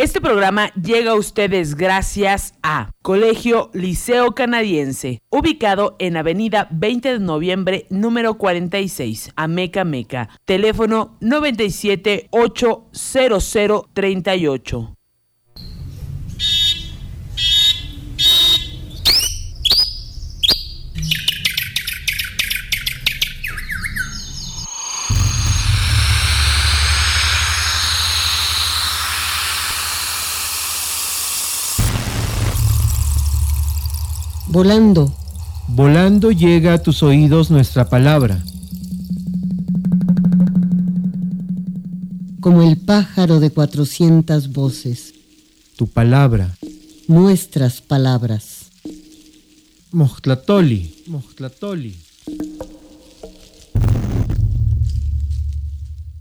Este programa llega a ustedes gracias a Colegio Liceo Canadiense, ubicado en Avenida 20 de Noviembre, número 46, Ameca Meca. Teléfono 97 800 38. Volando. Volando llega a tus oídos nuestra palabra. Como el pájaro de cuatrocientas voces. Tu palabra. Nuestras palabras. Mojtlatoli. Mojtlatoli.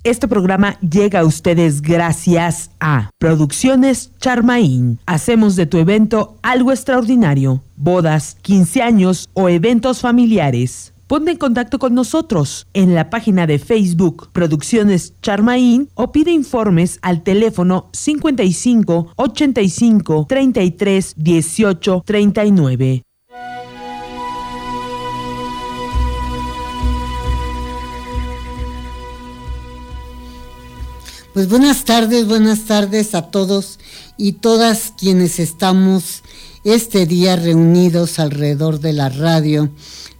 Este programa llega a ustedes gracias a Producciones Charmaín. Hacemos de tu evento algo extraordinario. Bodas, 15 años o eventos familiares. Ponte en contacto con nosotros en la página de Facebook Producciones Charmaín o pide informes al teléfono 55 85 33 18 39. Pues buenas tardes, buenas tardes a todos y todas quienes estamos este día reunidos alrededor de la radio,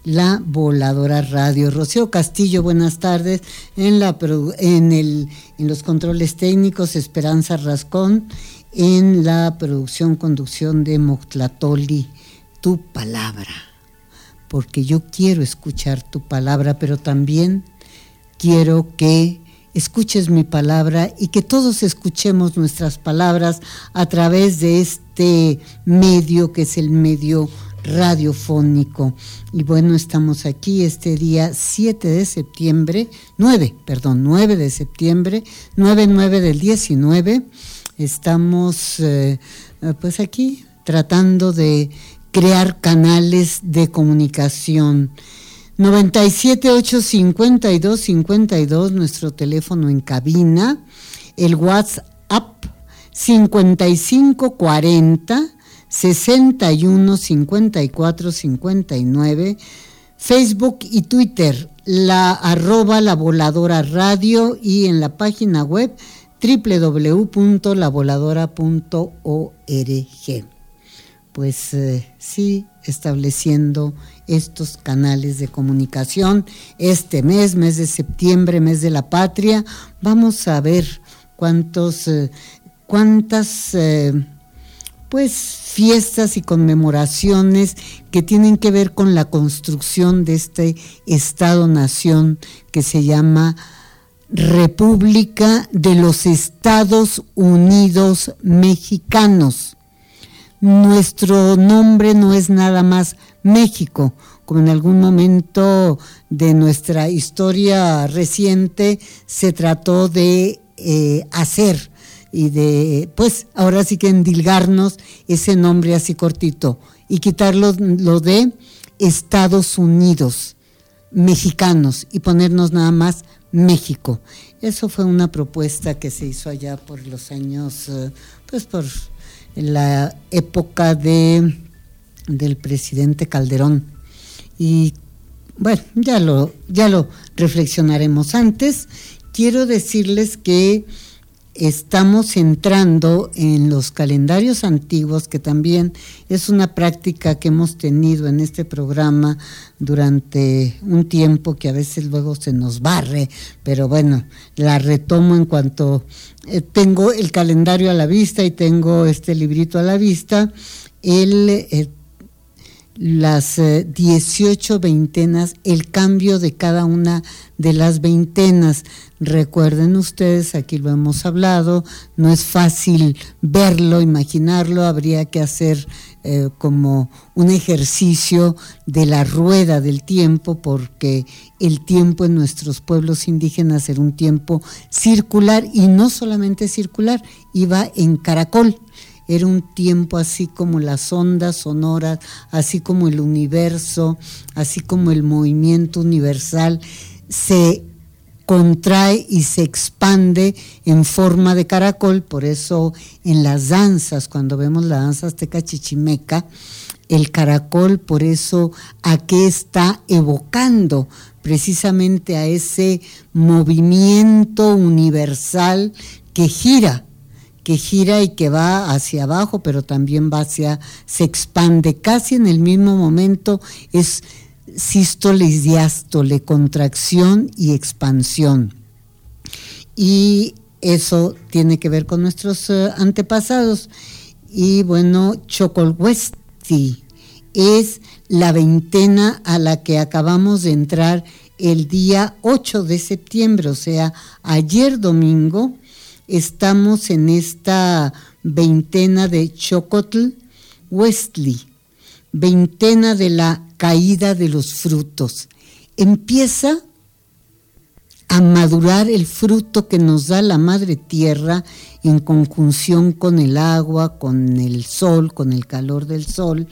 la voladora radio. Rocío Castillo, buenas tardes. En, la, en, el, en los controles técnicos, Esperanza Rascón. En la producción, conducción de Moctlatoli, tu palabra. Porque yo quiero escuchar tu palabra, pero también quiero que escuches mi palabra y que todos escuchemos nuestras palabras a través de este medio que es el medio radiofónico. Y bueno, estamos aquí este día 7 de septiembre, 9, perdón, 9 de septiembre, 9, 9 del 19. Estamos eh, pues aquí tratando de crear canales de comunicación 9785252, nuestro teléfono en cabina, el WhatsApp 5540 61 54 59, Facebook y Twitter, la arroba la voladora radio y en la página web www.lavoladora.org. Pues eh, sí, estableciendo estos canales de comunicación. Este mes, mes de septiembre, mes de la patria, vamos a ver cuántos, eh, cuántas eh, pues fiestas y conmemoraciones que tienen que ver con la construcción de este Estado-nación que se llama República de los Estados Unidos Mexicanos. Nuestro nombre no es nada más México, como en algún momento de nuestra historia reciente se trató de eh, hacer y de, pues ahora sí que endilgarnos ese nombre así cortito y quitarlo lo de Estados Unidos mexicanos y ponernos nada más México. Eso fue una propuesta que se hizo allá por los años, eh, pues por la época de del presidente Calderón. Y bueno, ya lo, ya lo reflexionaremos antes. Quiero decirles que estamos entrando en los calendarios antiguos, que también es una práctica que hemos tenido en este programa durante un tiempo que a veces luego se nos barre, pero bueno, la retomo en cuanto eh, tengo el calendario a la vista y tengo este librito a la vista. El, el las 18 eh, veintenas, el cambio de cada una de las veintenas. Recuerden ustedes, aquí lo hemos hablado, no es fácil verlo, imaginarlo, habría que hacer eh, como un ejercicio de la rueda del tiempo, porque el tiempo en nuestros pueblos indígenas era un tiempo circular y no solamente circular, iba en caracol era un tiempo así como las ondas sonoras, así como el universo, así como el movimiento universal, se contrae y se expande en forma de caracol, por eso en las danzas, cuando vemos la danza azteca chichimeca, el caracol, por eso a qué está evocando precisamente a ese movimiento universal que gira, que gira y que va hacia abajo, pero también va hacia, se expande casi en el mismo momento, es sístole y diástole, contracción y expansión. Y eso tiene que ver con nuestros eh, antepasados. Y bueno, Chocolhuesti es la veintena a la que acabamos de entrar el día 8 de septiembre, o sea, ayer domingo, estamos en esta veintena de Chocotl Westly, veintena de la caída de los frutos. Empieza a madurar el fruto que nos da la madre tierra en conjunción con el agua, con el sol, con el calor del sol,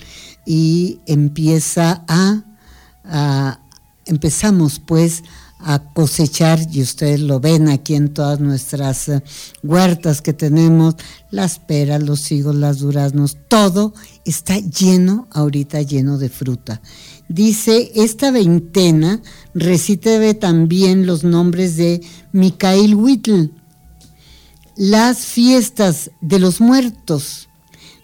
y empieza a, empezamos pues a cosechar, y ustedes lo ven aquí en todas nuestras eh, huertas que tenemos, las peras, los higos, las duraznos, todo está lleno, ahorita lleno de fruta. Dice, esta veintena recibe también los nombres de Mikhail Whittle, las fiestas de los muertos,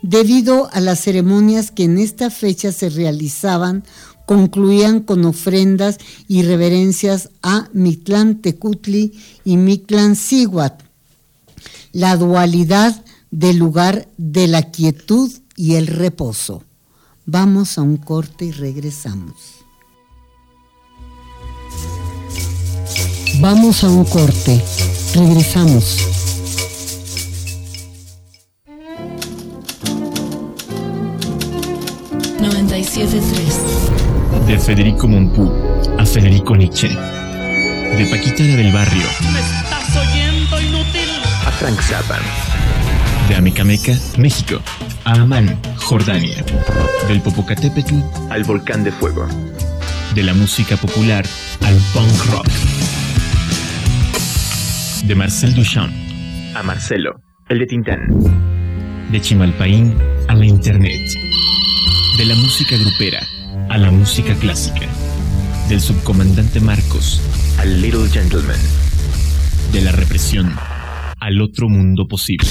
debido a las ceremonias que en esta fecha se realizaban, concluían con ofrendas y reverencias a Mictlán Tecutli y Mictlán Siguat, la dualidad del lugar de la quietud y el reposo. Vamos a un corte y regresamos. Vamos a un corte, regresamos. De Federico Mompú a Federico Nietzsche. De Paquita del Barrio. ¿Me estás oyendo, inútil? A Frank Zappa. De Amecameca, México a Amán, Jordania. Del Popocatépetl al Volcán de Fuego. De la música popular al punk rock. De Marcel Duchamp a Marcelo, el de Tintán. De Chimalpaín a la Internet. De la música grupera a la música clásica. Del subcomandante Marcos al Little Gentleman. De la represión al otro mundo posible.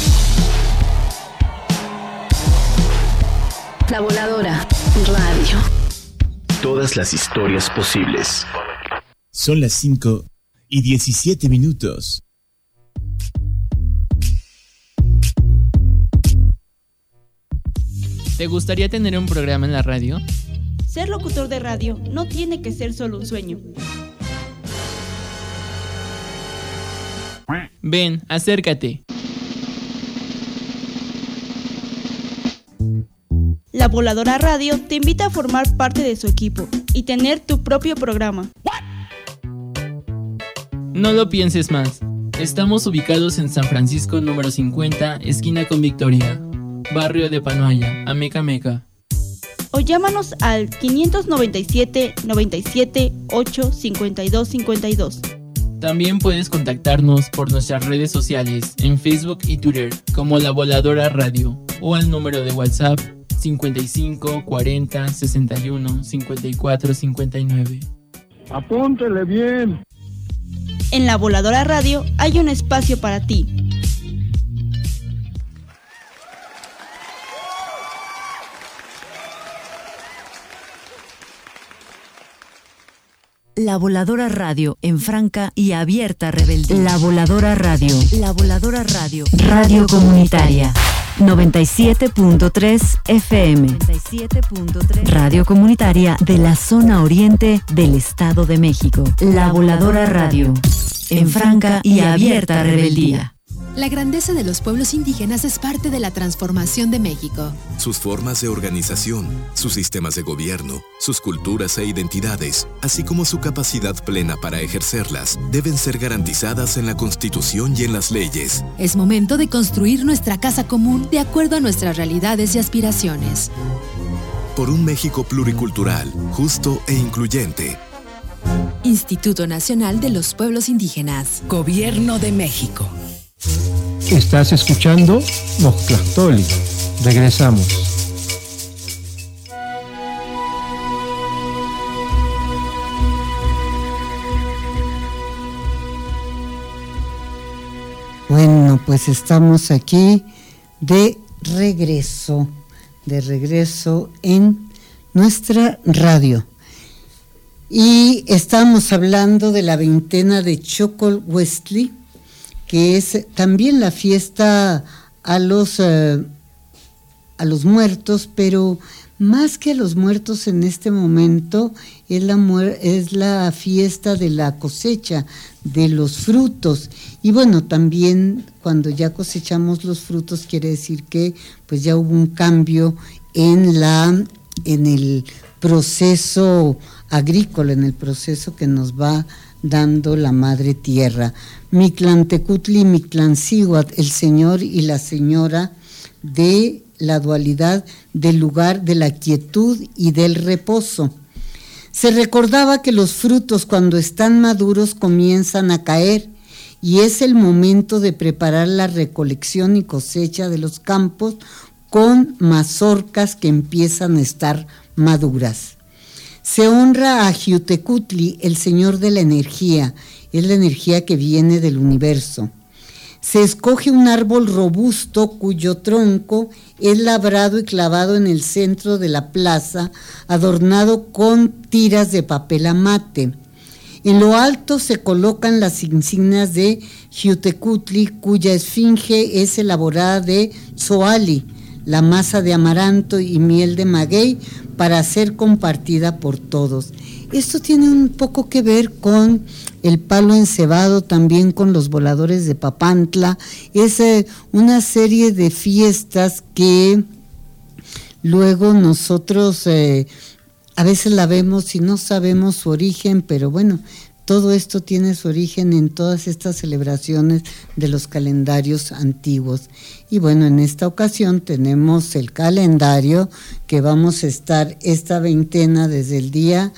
La Voladora Radio. Todas las historias posibles. Son las 5 y 17 minutos. ¿Te gustaría tener un programa en la radio? Ser locutor de radio no tiene que ser solo un sueño. Ven, acércate. La Voladora Radio te invita a formar parte de su equipo y tener tu propio programa. No lo pienses más. Estamos ubicados en San Francisco número 50, esquina con Victoria, barrio de Panoaya, Ameca Meca. O llámanos al 597 97 8 52 52. También puedes contactarnos por nuestras redes sociales en Facebook y Twitter como La Voladora Radio o al número de WhatsApp 55 40 61 54 59. Apúntele bien. En la Voladora Radio hay un espacio para ti. La Voladora Radio en franca y abierta rebeldía. La Voladora Radio. La Voladora Radio. Radio comunitaria. 97.3 FM. 97.3 Radio comunitaria de la zona oriente del Estado de México. La Voladora Radio. En franca y abierta rebeldía. La grandeza de los pueblos indígenas es parte de la transformación de México. Sus formas de organización, sus sistemas de gobierno, sus culturas e identidades, así como su capacidad plena para ejercerlas, deben ser garantizadas en la Constitución y en las leyes. Es momento de construir nuestra casa común de acuerdo a nuestras realidades y aspiraciones. Por un México pluricultural, justo e incluyente Instituto Nacional de los Pueblos Indígenas. Gobierno de México. Estás escuchando Mojtlactoli. Regresamos. Bueno, pues estamos aquí de regreso, de regreso en nuestra radio. Y estamos hablando de la veintena de Chocol Wesley, que es también la fiesta a los, eh, a los muertos, pero más que a los muertos en este momento es la, es la fiesta de la cosecha, de los frutos. Y bueno, también cuando ya cosechamos los frutos quiere decir que pues ya hubo un cambio en la en el proceso agrícola, en el proceso que nos va dando la madre tierra. Mictlantecutli, Mictlanciguat, el señor y la señora de la dualidad del lugar de la quietud y del reposo. Se recordaba que los frutos cuando están maduros comienzan a caer y es el momento de preparar la recolección y cosecha de los campos con mazorcas que empiezan a estar maduras. Se honra a Jiutecutli, el señor de la energía, es la energía que viene del universo. Se escoge un árbol robusto cuyo tronco es labrado y clavado en el centro de la plaza, adornado con tiras de papel amate. En lo alto se colocan las insignias de Jiutecutli, cuya esfinge es elaborada de zoali, la masa de amaranto y miel de maguey, para ser compartida por todos. Esto tiene un poco que ver con el palo encebado, también con los voladores de Papantla. Es eh, una serie de fiestas que luego nosotros eh, a veces la vemos y no sabemos su origen, pero bueno, todo esto tiene su origen en todas estas celebraciones de los calendarios antiguos. Y bueno, en esta ocasión tenemos el calendario que vamos a estar esta veintena desde el día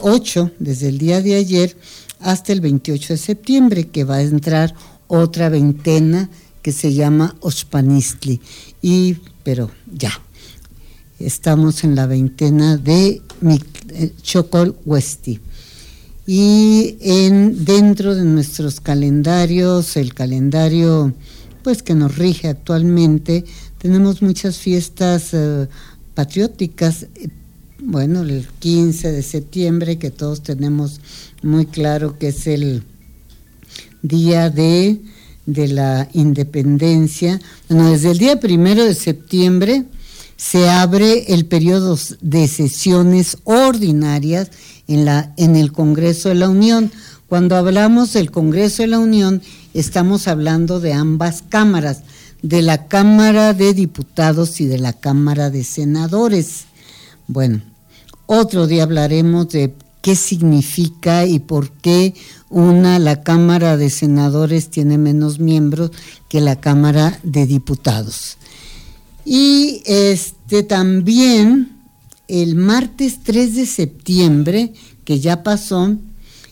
8, desde el día de ayer hasta el 28 de septiembre, que va a entrar otra veintena que se llama Oshpanistli. Y, pero ya, estamos en la veintena de eh, Chocol Westi y en dentro de nuestros calendarios, el calendario pues que nos rige actualmente, tenemos muchas fiestas eh, patrióticas, bueno, el 15 de septiembre que todos tenemos muy claro que es el día de, de la independencia. Bueno, desde el día primero de septiembre se abre el periodo de sesiones ordinarias en, la, en el Congreso de la Unión. Cuando hablamos del Congreso de la Unión, estamos hablando de ambas cámaras, de la Cámara de Diputados y de la Cámara de Senadores. Bueno, otro día hablaremos de qué significa y por qué una, la Cámara de Senadores tiene menos miembros que la Cámara de Diputados. Y este también el martes 3 de septiembre, que ya pasó,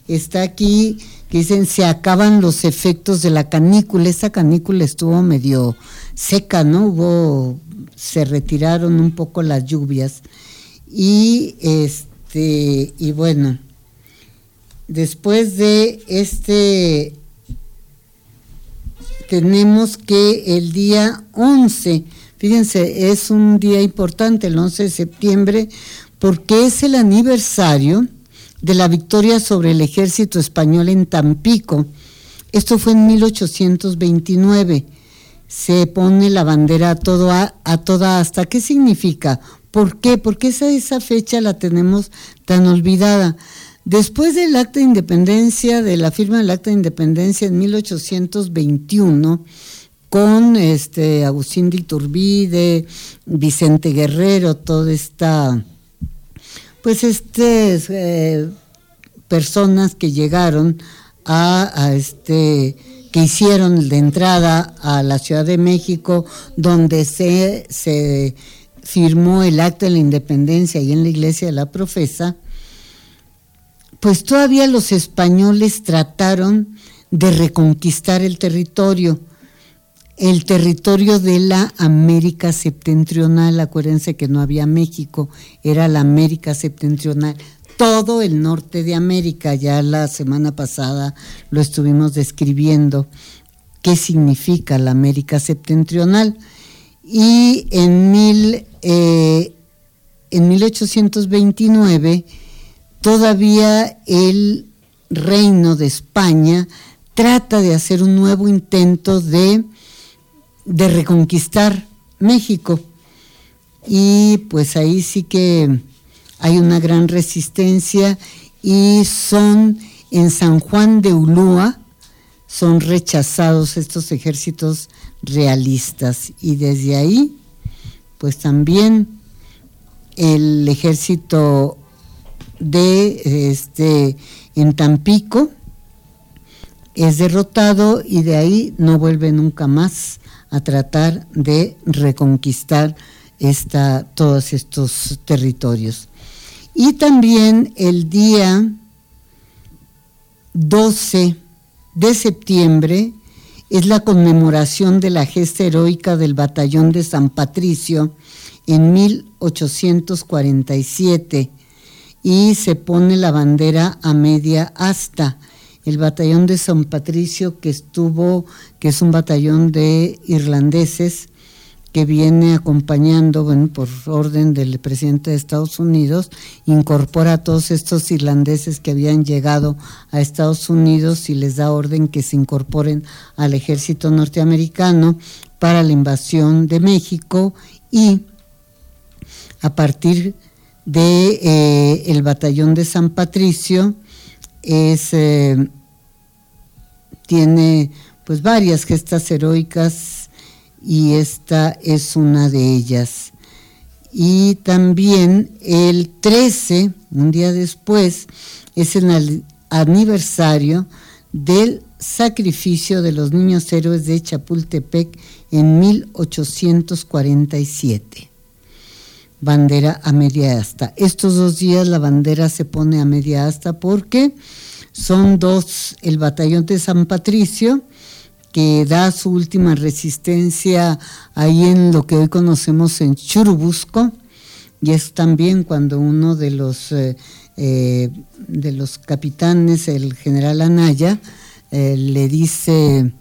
está aquí, que dicen, se acaban los efectos de la canícula. Esa canícula estuvo medio seca, ¿no? Hubo, se retiraron un poco las lluvias. Y este, y bueno, después de este, tenemos que el día 11 Fíjense, es un día importante, el 11 de septiembre, porque es el aniversario de la victoria sobre el ejército español en Tampico. Esto fue en 1829. Se pone la bandera a, todo a, toda hasta. ¿Qué significa? ¿Por qué? Porque esa, esa fecha la tenemos tan olvidada. Después del acta de independencia, de la firma del acta de independencia en 1821, con este Agustín de Iturbide, Vicente Guerrero, toda esta, pues este, eh, personas que llegaron a, este, que hicieron de entrada a la Ciudad de México, donde se, se firmó el acto de la independencia y en la iglesia de la profesa, pues todavía los españoles trataron de reconquistar el territorio, el territorio de la América septentrional, acuérdense que no había México, era la América septentrional, todo el norte de América, ya la semana pasada lo estuvimos describiendo, qué significa la América septentrional. Y en, mil, eh, en 1829 todavía el reino de España trata de hacer un nuevo intento de, de reconquistar México. Y pues ahí sí que hay una gran resistencia y son en San Juan de Ulúa, son rechazados estos ejércitos realistas y desde ahí pues también el ejército de este en Tampico es derrotado y de ahí no vuelve nunca más a tratar de reconquistar todos estos territorios. Y también el día 12 de septiembre es la conmemoración de la gesta heroica del batallón de San Patricio en 1847 y se pone la bandera a media asta. El batallón de San Patricio que estuvo, que es un batallón de irlandeses que viene acompañando, bueno, por orden del presidente de Estados Unidos, incorpora a todos estos irlandeses que habían llegado a Estados Unidos y les da orden que se incorporen al ejército norteamericano para la invasión de México y a partir de eh, el batallón de San Patricio es eh, tiene pues varias gestas heroicas y esta es una de ellas. Y también el 13, un día después, es el aniversario del sacrificio de los niños héroes de Chapultepec en 1847 bandera a media asta. Estos dos días la bandera se pone a media asta porque son dos, el batallón de San Patricio, que da su última resistencia ahí en lo que hoy conocemos en Churubusco, y es también cuando uno de los, eh, eh, de los capitanes, el general Anaya, eh, le dice,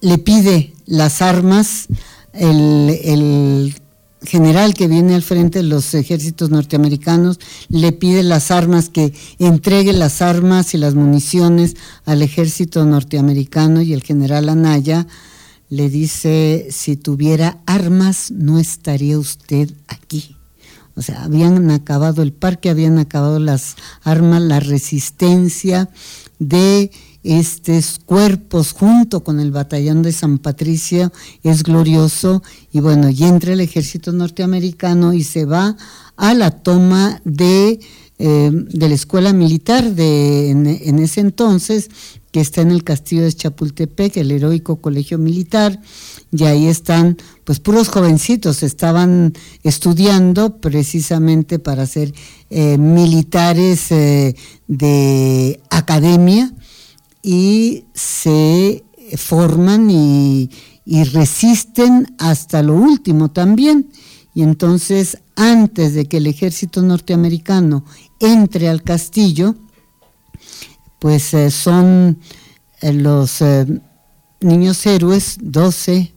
le pide las armas, el, el general que viene al frente de los ejércitos norteamericanos le pide las armas, que entregue las armas y las municiones al ejército norteamericano y el general Anaya le dice, si tuviera armas no estaría usted aquí. O sea, habían acabado el parque, habían acabado las armas, la resistencia de estos cuerpos junto con el batallón de San Patricio es glorioso. Y bueno, y entra el ejército norteamericano y se va a la toma de, eh, de la escuela militar de, en, ese entonces, que está en el castillo de Chapultepec, el heroico colegio militar, y ahí están pues puros jovencitos, estaban estudiando precisamente para ser eh, militares eh, de academia, y se forman y, resisten hasta lo último también. Y entonces, antes de que el ejército norteamericano entre al castillo, pues eh, son eh, los eh, niños héroes, 12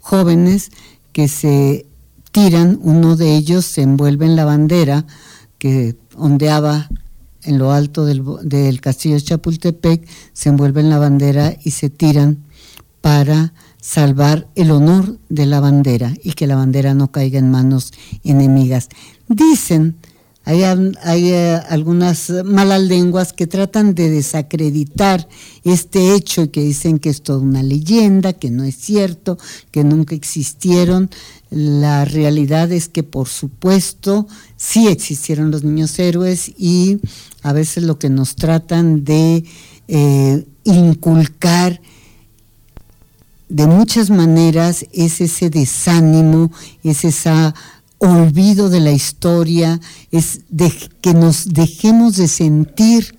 jóvenes, que se tiran, uno de ellos se envuelve en la bandera que ondeaba en lo alto del, castillo de Chapultepec, se envuelven la bandera y se tiran para salvar el honor de la bandera y que la bandera no caiga en manos enemigas. Dicen hay, eh, algunas malas lenguas que tratan de desacreditar este hecho y que dicen que es toda una leyenda, que no es cierto, que nunca existieron. La realidad es que por supuesto sí existieron los niños héroes y a veces lo que nos tratan de eh, inculcar de muchas maneras es ese desánimo, es esa olvido de la historia, es de que nos dejemos de sentir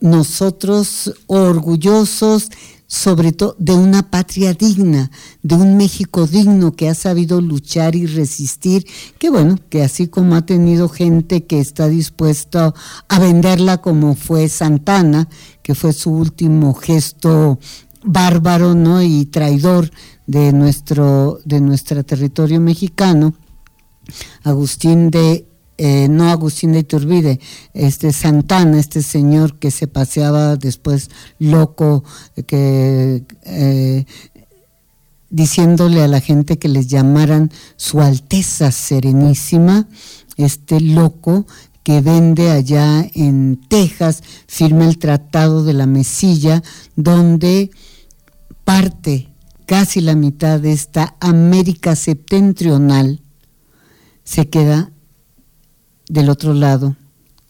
nosotros orgullosos sobre todo de una patria digna, de un México digno que ha sabido luchar y resistir, que bueno, que así como ha tenido gente que está dispuesta a venderla como fue Santana, que fue su último gesto bárbaro ¿no? y traidor de nuestro, de nuestro territorio mexicano, Agustín de eh, no Agustín de Iturbide, este Santana, este señor que se paseaba después loco, que eh, diciéndole a la gente que les llamaran Su Alteza Serenísima, este loco que vende allá en Texas, firma el Tratado de la Mesilla, donde parte casi la mitad de esta América septentrional se queda del otro lado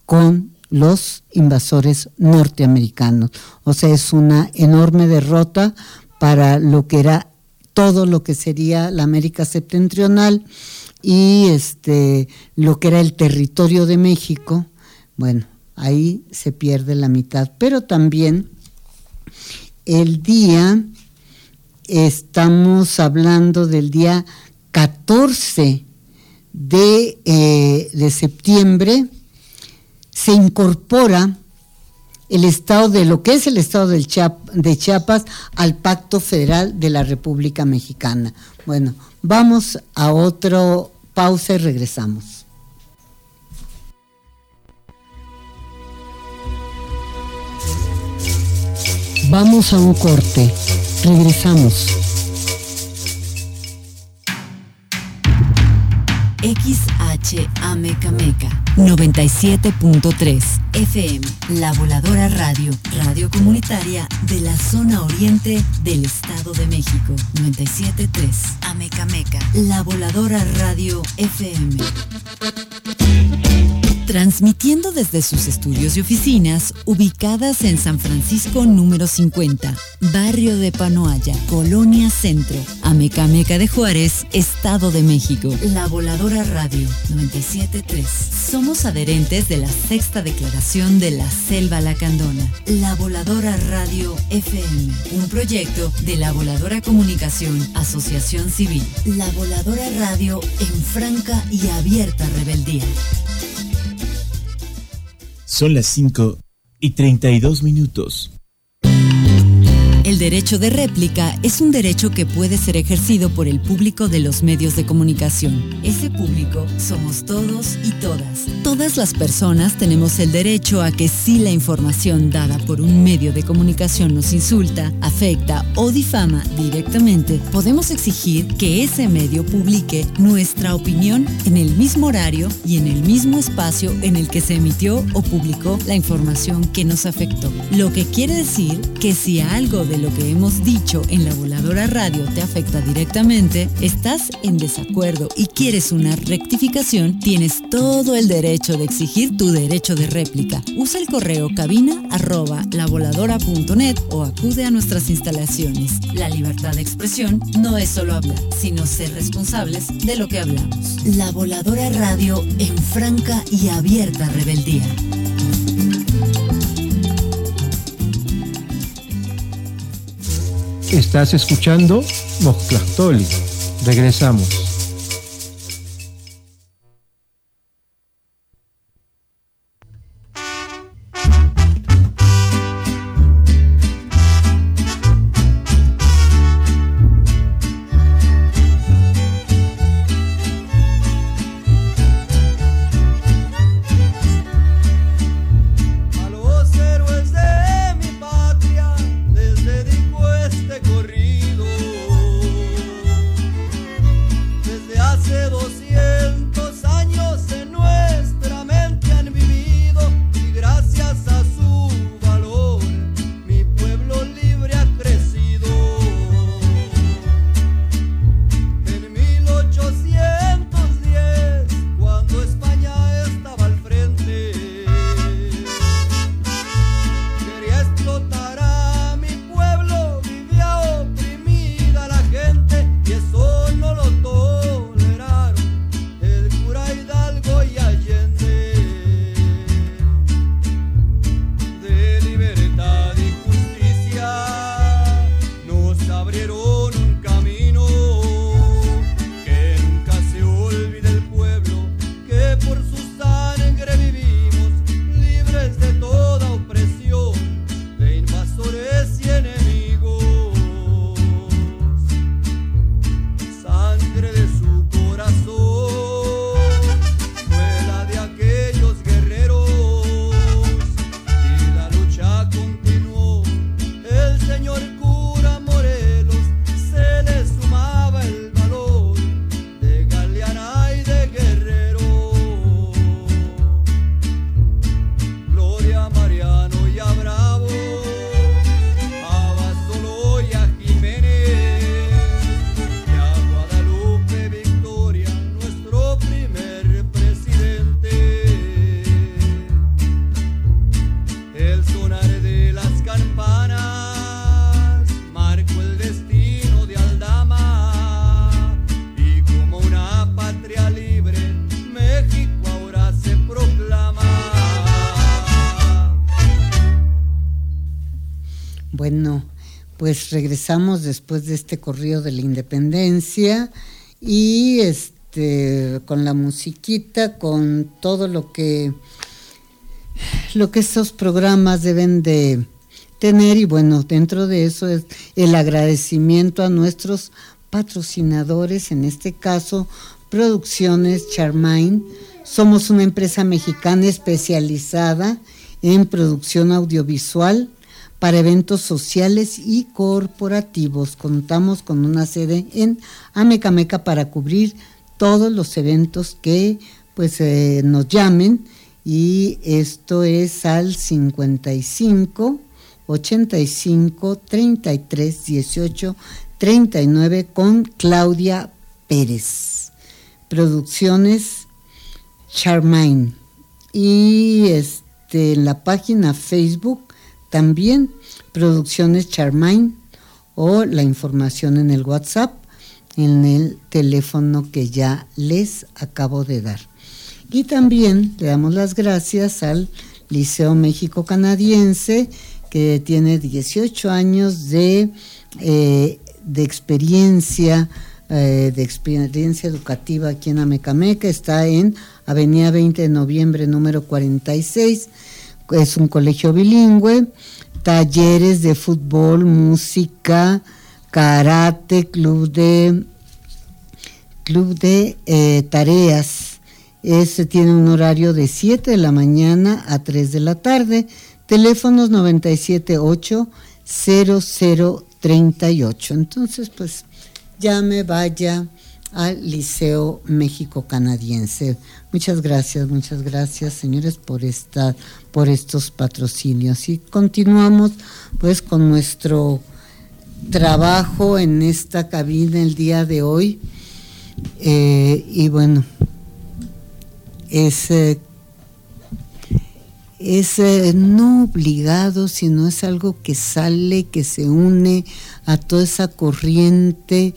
con los invasores norteamericanos. O sea, es una enorme derrota para lo que era todo lo que sería la América septentrional y este lo que era el territorio de México. Bueno, ahí se pierde la mitad, pero también el día estamos hablando del día 14 eh, de, septiembre se incorpora el estado de lo que es el estado del de Chiapas al Pacto Federal de la República Mexicana. Bueno, vamos a otro pausa y regresamos. Vamos a un corte. Regresamos. XHAMECAMECA 97.3 FM La Voladora Radio, radio comunitaria de la zona oriente del Estado de México 97.3 Amecameca La Voladora Radio FM transmitiendo desde sus estudios y oficinas ubicadas en San Francisco número 50, barrio de Panoaya, Colonia Centro, Amecameca de Juárez, Estado de México. La Voladora Radio 973. Somos adherentes de la sexta declaración de la Selva Lacandona. La Voladora Radio FM, un proyecto de la Voladora Comunicación, Asociación Civil. La Voladora Radio en franca y abierta rebeldía. Son las 5 y 32 minutos. El derecho de réplica es un derecho que puede ser ejercido por el público de los medios de comunicación. Ese público somos todos y todas. Todas las personas tenemos el derecho a que si la información dada por un medio de comunicación nos insulta, afecta o difama directamente, podemos exigir que ese medio publique nuestra opinión en el mismo horario y en el mismo espacio en el que se emitió o publicó la información que nos afectó. Lo que quiere decir que si algo de lo que hemos dicho en la voladora radio te afecta directamente, estás en desacuerdo y quieres una rectificación, tienes todo el derecho de exigir tu derecho de réplica. Usa el correo cabina arroba lavoladora.net o acude a nuestras instalaciones. La libertad de expresión no es solo hablar, sino ser responsables de lo que hablamos. La voladora radio en franca y abierta rebeldía. Estás escuchando Mosclastoli. Regresamos. Regresamos después de este corrido de la independencia y este con la musiquita, con todo lo que lo que estos programas deben de tener y bueno, dentro de eso es el agradecimiento a nuestros patrocinadores, en este caso Producciones Charmaine. Somos una empresa mexicana especializada en producción audiovisual para eventos sociales y corporativos. Contamos con una sede en Amecameca para cubrir todos los eventos que pues eh, nos llamen y esto es al 55 85 33 18 39 con Claudia Pérez. Producciones Charmaine. Y este, en la página Facebook también Producciones Charmaine o la información en el WhatsApp en el teléfono que ya les acabo de dar. Y también le damos las gracias al Liceo México Canadiense que tiene 18 años de, eh, de experiencia eh, de experiencia educativa aquí en Amecameca, está en Avenida 20 de Noviembre número 46, es un colegio bilingüe, talleres de fútbol, música, karate, club de club de eh, tareas. Ese tiene un horario de 7 de la mañana a 3 de la tarde. Teléfonos 978 0038. Entonces, pues ya me vaya al Liceo México Canadiense. Muchas gracias, muchas gracias, señores, por estar, por estos patrocinios. Y continuamos pues con nuestro trabajo en esta cabina el día de hoy. Eh, y bueno, es, eh, es eh, no obligado, sino es algo que sale, que se une a toda esa corriente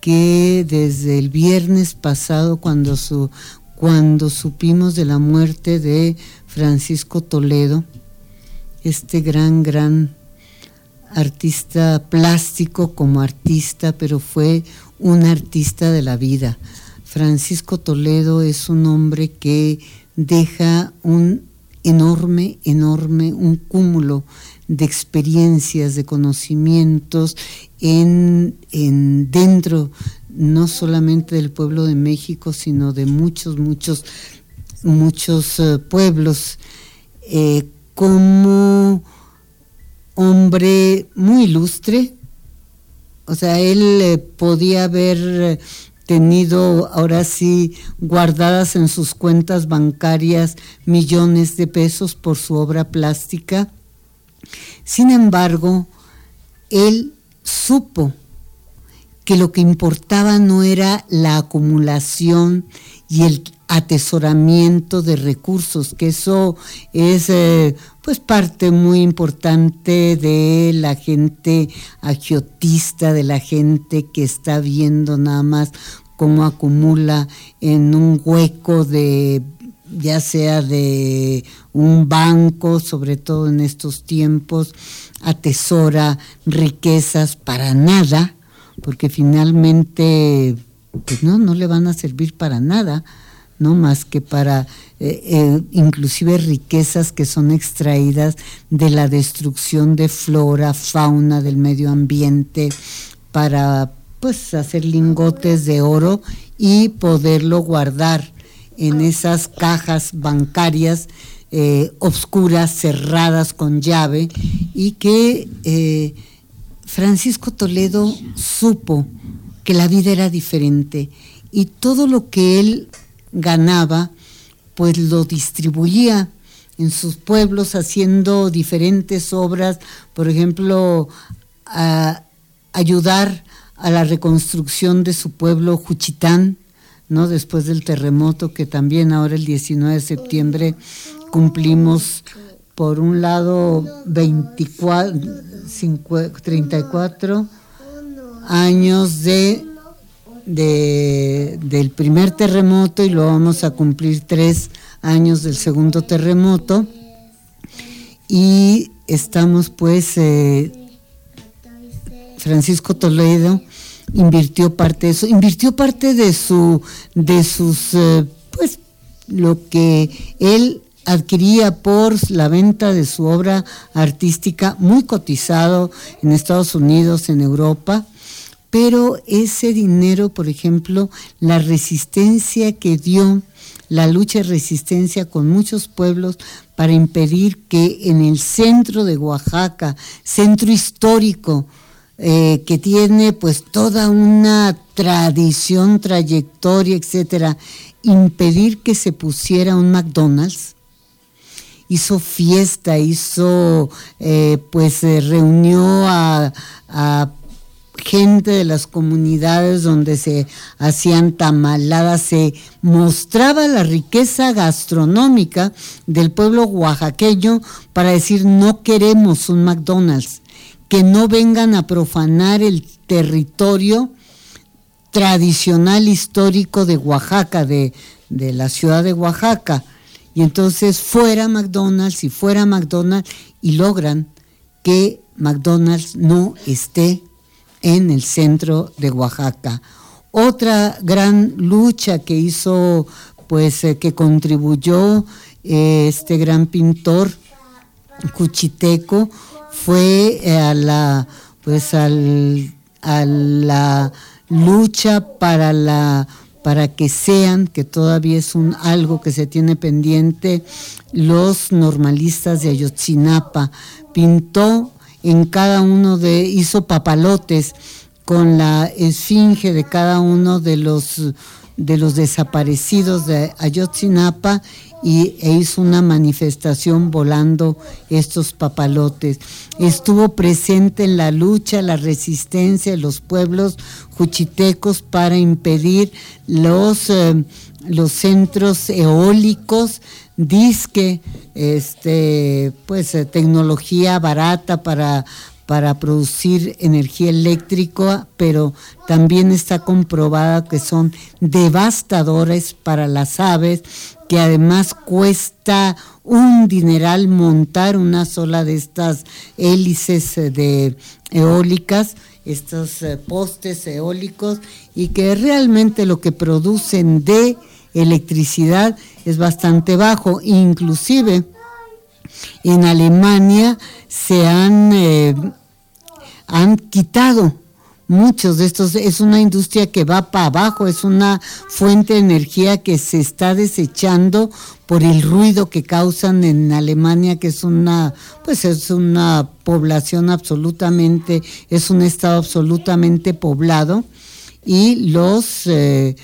que desde el viernes pasado, cuando, su, cuando supimos de la muerte de Francisco Toledo, este gran, gran artista plástico como artista, pero fue un artista de la vida. Francisco Toledo es un hombre que deja un enorme, enorme, un cúmulo de experiencias, de conocimientos en, dentro no solamente del pueblo de México, sino de muchos, muchos, muchos eh, pueblos, eh, como hombre muy ilustre, o sea, él eh, podía haber tenido ahora sí guardadas en sus cuentas bancarias millones de pesos por su obra plástica, sin embargo, él supo que lo que importaba no era la acumulación y el atesoramiento de recursos, que eso es eh, pues parte muy importante de la gente agiotista, de la gente que está viendo nada más cómo acumula en un hueco de ya sea de un banco, sobre todo en estos tiempos, atesora riquezas para nada, porque finalmente pues no, no le van a servir para nada, no más que para eh, eh, inclusive riquezas que son extraídas de la destrucción de flora, fauna, del medio ambiente, para pues hacer lingotes de oro y poderlo guardar en esas cajas bancarias eh, obscuras, cerradas con llave, y que eh, Francisco Toledo supo que la vida era diferente y todo lo que él ganaba, pues lo distribuía en sus pueblos haciendo diferentes obras, por ejemplo, a ayudar a la reconstrucción de su pueblo Juchitán, ¿no? Después del terremoto que también ahora el 19 de septiembre cumplimos por un lado 24, 34 años de, de, del primer terremoto y luego vamos a cumplir tres años del segundo terremoto y estamos pues eh, Francisco Toledo invirtió parte de eso, invirtió parte de su, de sus, eh, pues, lo que él adquiría por la venta de su obra artística, muy cotizado en Estados Unidos, en Europa, pero ese dinero, por ejemplo, la resistencia que dio, la lucha de resistencia con muchos pueblos para impedir que en el centro de Oaxaca, centro histórico, eh, que tiene pues toda una tradición, trayectoria, etcétera, impedir que se pusiera un McDonald's, hizo fiesta, hizo, eh, pues eh, reunió a, gente de las comunidades donde se hacían tamaladas, se mostraba la riqueza gastronómica del pueblo oaxaqueño para decir no queremos un McDonald's, que no vengan a profanar el territorio tradicional histórico de Oaxaca, de, de la ciudad de Oaxaca. Y entonces fuera McDonald's y fuera McDonald's y logran que McDonald's no esté en el centro de Oaxaca. Otra gran lucha que hizo, pues eh, que contribuyó eh, este gran pintor cuchiteco fue eh, a la, pues al, a la lucha para la para que sean, que todavía es un algo que se tiene pendiente, los normalistas de Ayotzinapa. Pintó en cada uno de, hizo papalotes con la esfinge de cada uno de los, de los desaparecidos de Ayotzinapa y, e hizo una manifestación volando estos papalotes. Estuvo presente en la lucha, la resistencia de los pueblos juchitecos para impedir los, eh, los centros eólicos, disque, este, pues eh, tecnología barata para para producir energía eléctrica, pero también está comprobada que son devastadores para las aves, que además cuesta un dineral montar una sola de estas hélices eh, eólicas, estos eh, postes eólicos, y que realmente lo que producen de electricidad es bastante bajo, inclusive en Alemania se han eh, han quitado muchos de estos, es una industria que va para abajo, es una fuente de energía que se está desechando por el ruido que causan en Alemania, que es una, pues es una población absolutamente, es un estado absolutamente poblado, y los eh,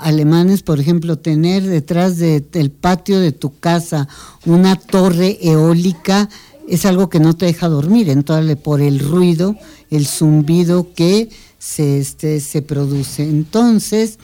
alemanes, por ejemplo, tener detrás del patio de tu casa una torre eólica, es algo que no te deja dormir, entonces por el ruido, el zumbido que se, este, se produce. Entonces,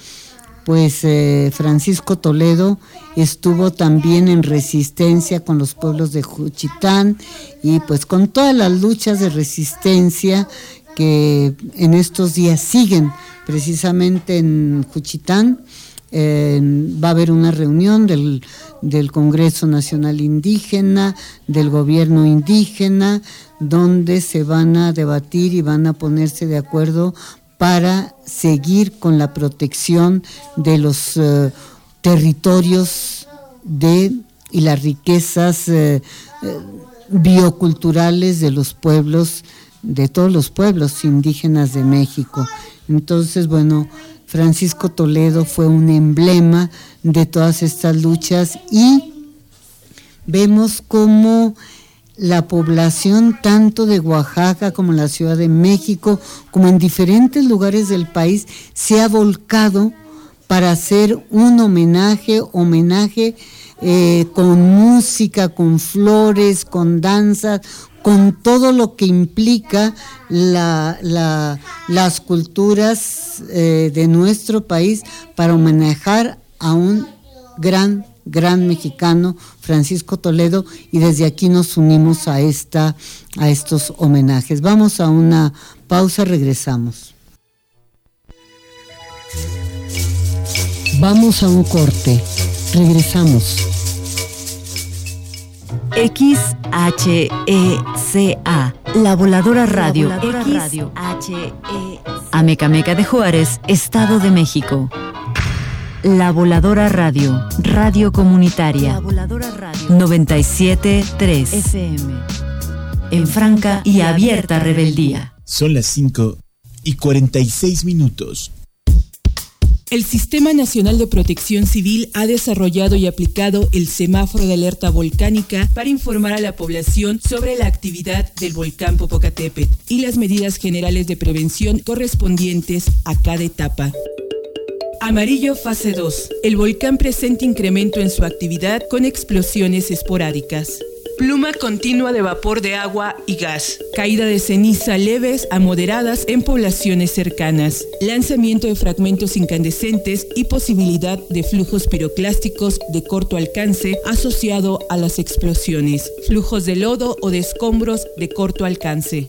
pues eh, Francisco Toledo estuvo también en resistencia con los pueblos de Juchitán y pues con todas las luchas de resistencia que en estos días siguen precisamente en Juchitán va a haber una reunión del, del, Congreso Nacional Indígena, del gobierno indígena, donde se van a debatir y van a ponerse de acuerdo para seguir con la protección de los eh, territorios de, y las riquezas eh, eh, bioculturales de los pueblos, de todos los pueblos indígenas de México. Entonces, bueno, Francisco Toledo fue un emblema de todas estas luchas y vemos cómo la población tanto de Oaxaca como la Ciudad de México, como en diferentes lugares del país, se ha volcado para hacer un homenaje, homenaje eh, con música, con flores, con danzas, con todo lo que implica las culturas eh, de nuestro país para homenajear a un gran, gran mexicano, Francisco Toledo, y desde aquí nos unimos a, esta, a estos homenajes. Vamos a una pausa, regresamos. Vamos a un corte, regresamos. XHECA, La Voladora Radio. La Voladora Radio. Amecameca de Juárez, Estado de México. La Voladora Radio, Radio Comunitaria. La Voladora Radio. 97.3 FM. En franca y abierta rebeldía. Son las 5 y 46 minutos. El Sistema Nacional de Protección Civil ha desarrollado y aplicado el semáforo de alerta volcánica para informar a la población sobre la actividad del volcán Popocatépetl y las medidas generales de prevención correspondientes a cada etapa. Amarillo fase 2. El volcán presenta incremento en su actividad con explosiones esporádicas. Pluma continua de vapor de agua y gas. Caída de ceniza leves a moderadas en poblaciones cercanas. Lanzamiento de fragmentos incandescentes y posibilidad de flujos piroclásticos de corto alcance asociado a las explosiones. Flujos de lodo o de escombros de corto alcance.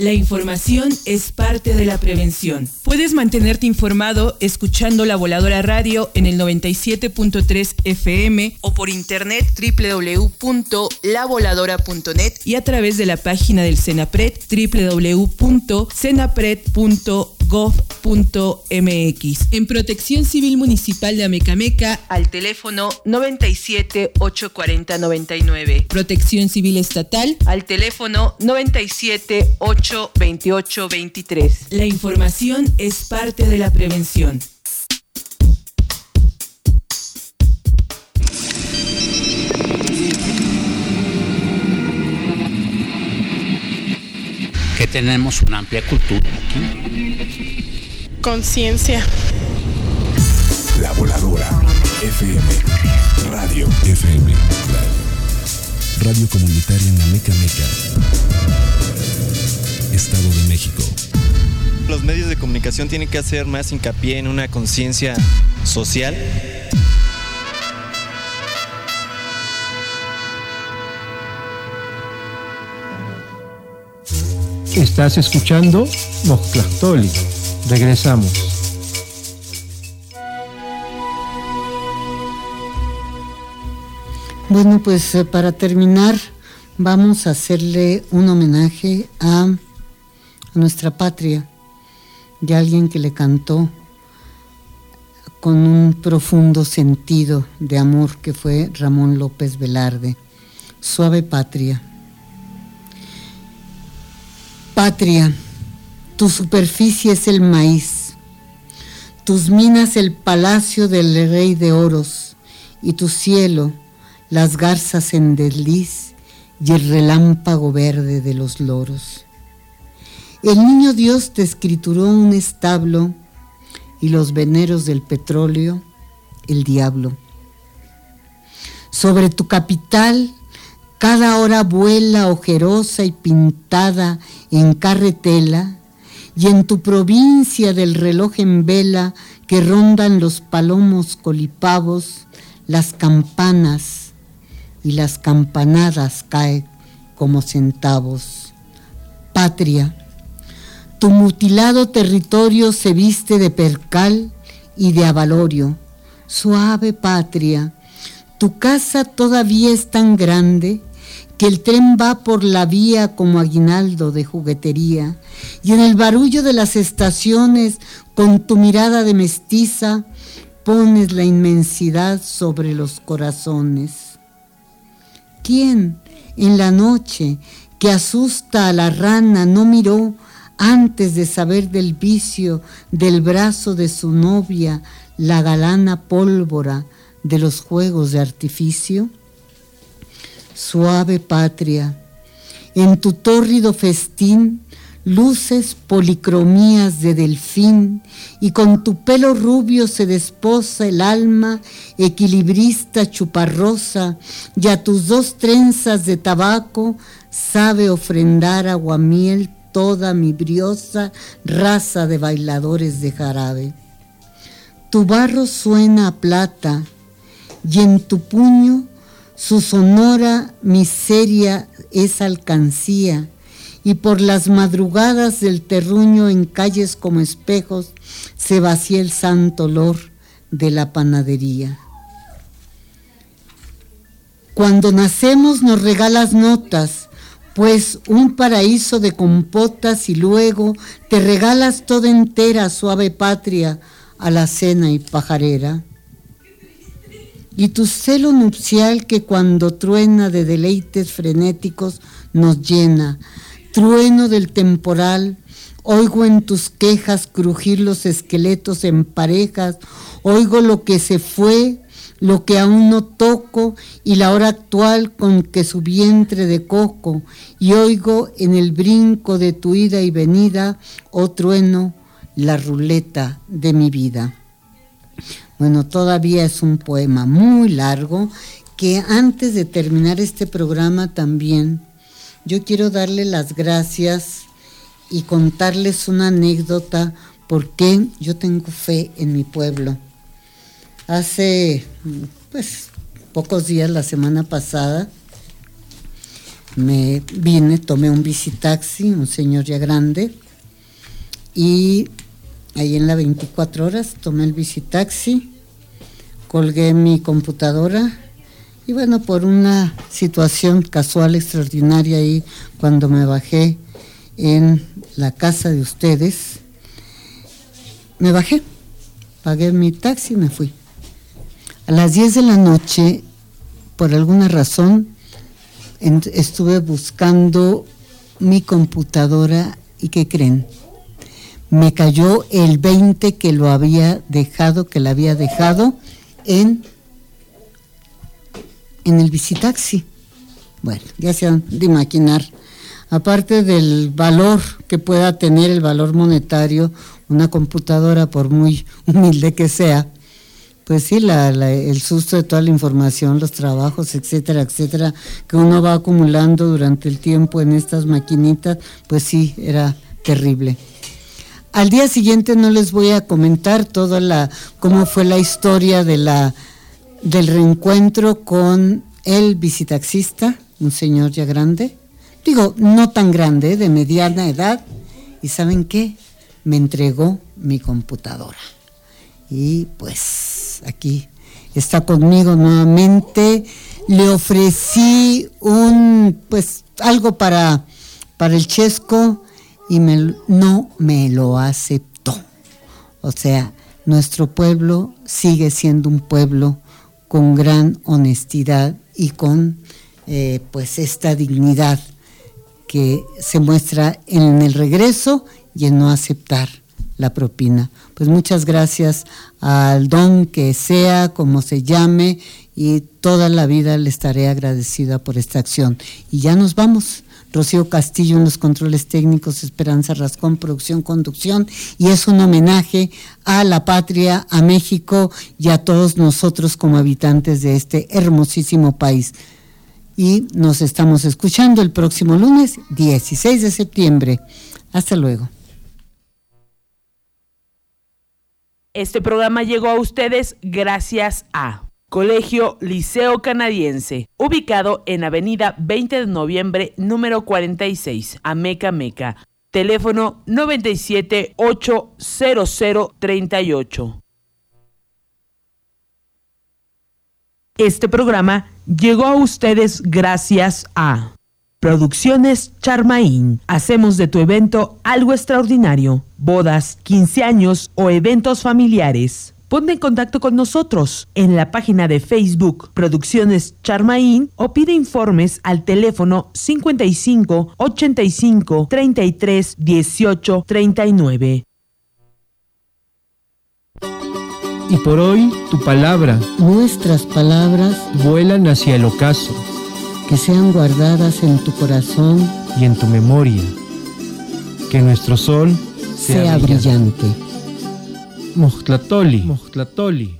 La información es parte de la prevención. Puedes mantenerte informado escuchando La Voladora Radio en el 97.3 FM o por internet www.lavoladora.net y a través de la página del Senapred www.senapred.gov.mx. En Protección Civil Municipal de Amecameca al teléfono 97 840 99. Protección Civil Estatal al teléfono 97 8 28 23. La información es parte de la prevención. Tenemos una amplia cultura aquí. Conciencia. La voladora. FM. Radio. FM. Radio comunitaria en la Meca Meca. Estado de México. Los medios de comunicación tienen que hacer más hincapié en una conciencia social. Estás escuchando Mosclastoli. Regresamos. Bueno, pues eh, para terminar, vamos a hacerle un homenaje a a nuestra patria, de alguien que le cantó con un profundo sentido de amor que fue Ramón López Velarde. Suave patria. Patria, tu superficie es el maíz, tus minas el palacio del rey de oros y tu cielo las garzas en desliz y el relámpago verde de los loros. El niño Dios te escrituró un establo y los veneros del petróleo, el diablo. Sobre tu capital, cada hora vuela ojerosa y pintada en carretela, y en tu provincia del reloj en vela que rondan los palomos colipavos, las campanas y las campanadas caen como centavos. Patria, tu mutilado territorio se viste de percal y de avalorio. Suave patria, tu casa todavía es tan grande que el tren va por la vía como aguinaldo de juguetería, y en el barullo de las estaciones, con tu mirada de mestiza, pones la inmensidad sobre los corazones. ¿Quién en la noche que asusta a la rana no miró antes de saber del vicio del brazo de su novia, la galana pólvora de los juegos de artificio? Suave patria, en tu tórrido festín luces policromías de delfín y con tu pelo rubio se desposa el alma equilibrista chuparrosa y a tus dos trenzas de tabaco sabe ofrendar aguamiel toda mi briosa raza de bailadores de jarabe. Tu barro suena a plata y en tu puño su sonora miseria es alcancía y por las madrugadas del terruño en calles como espejos se vacía el santo olor de la panadería. Cuando nacemos nos regalas notas, pues un paraíso de compotas y luego te regalas toda entera, suave patria, a la cena y pajarera. Y tu celo nupcial que cuando truena de deleites frenéticos nos llena, trueno del temporal, oigo en tus quejas crujir los esqueletos en parejas, oigo lo que se fue, lo que aún no toco y la hora actual con que su vientre de coco, y oigo en el brinco de tu ida y venida, oh trueno, la ruleta de mi vida. Bueno, todavía es un poema muy largo que antes de terminar este programa también yo quiero darle las gracias y contarles una anécdota porque yo tengo fe en mi pueblo. Hace pues pocos días, la semana pasada, me vine, tomé un visitaxi, un señor ya grande, y ahí en la 24 horas tomé el visitaxi, colgué mi computadora y bueno, por una situación casual extraordinaria ahí, cuando me bajé en la casa de ustedes, me bajé, pagué mi taxi y me fui. A las 10 de la noche, por alguna razón, estuve buscando mi computadora y ¿qué creen? Me cayó el 20 que lo había dejado, que la había dejado en, en el visitaxi. Bueno, ya se de imaginar. Aparte del valor que pueda tener el valor monetario, una computadora, por muy humilde que sea, pues sí, el susto de toda la información, los trabajos, etcétera, etcétera, que uno va acumulando durante el tiempo en estas maquinitas, pues sí, era terrible. Al día siguiente no les voy a comentar toda la cómo fue la historia de la del reencuentro con el visitaxista, un señor ya grande, digo, no tan grande, de mediana edad, y ¿saben qué? Me entregó mi computadora. Y pues aquí está conmigo nuevamente. Le ofrecí un, pues, algo para, para el chesco y no me lo aceptó. O sea, nuestro pueblo sigue siendo un pueblo con gran honestidad y con eh, pues esta dignidad que se muestra en el regreso y en no aceptar la propina. Pues muchas gracias al don que sea, como se llame, y toda la vida le estaré agradecida por esta acción. Y ya nos vamos. Rocío Castillo en los controles técnicos, Esperanza Rascón, producción, conducción, y es un homenaje a la patria, a México y a todos nosotros como habitantes de este hermosísimo país. Y nos estamos escuchando el próximo lunes 16 de septiembre. Hasta luego. Este programa llegó a ustedes gracias a Colegio Liceo Canadiense, ubicado en Avenida 20 de Noviembre, número 46, Ameca Meca. Teléfono 97 80038. Este programa llegó a ustedes gracias a Producciones Charmaín. Hacemos de tu evento algo extraordinario. Bodas, 15 años o eventos familiares. Ponte en contacto con nosotros en la página de Facebook Producciones Charmaín o pide informes al teléfono 55 85 33 18 39. Y por hoy, tu palabra. Nuestras palabras vuelan hacia el ocaso. Que sean guardadas en tu corazón y en tu memoria. Que nuestro sol sea, brillante. Mojtlatoli. Mojtlatoli.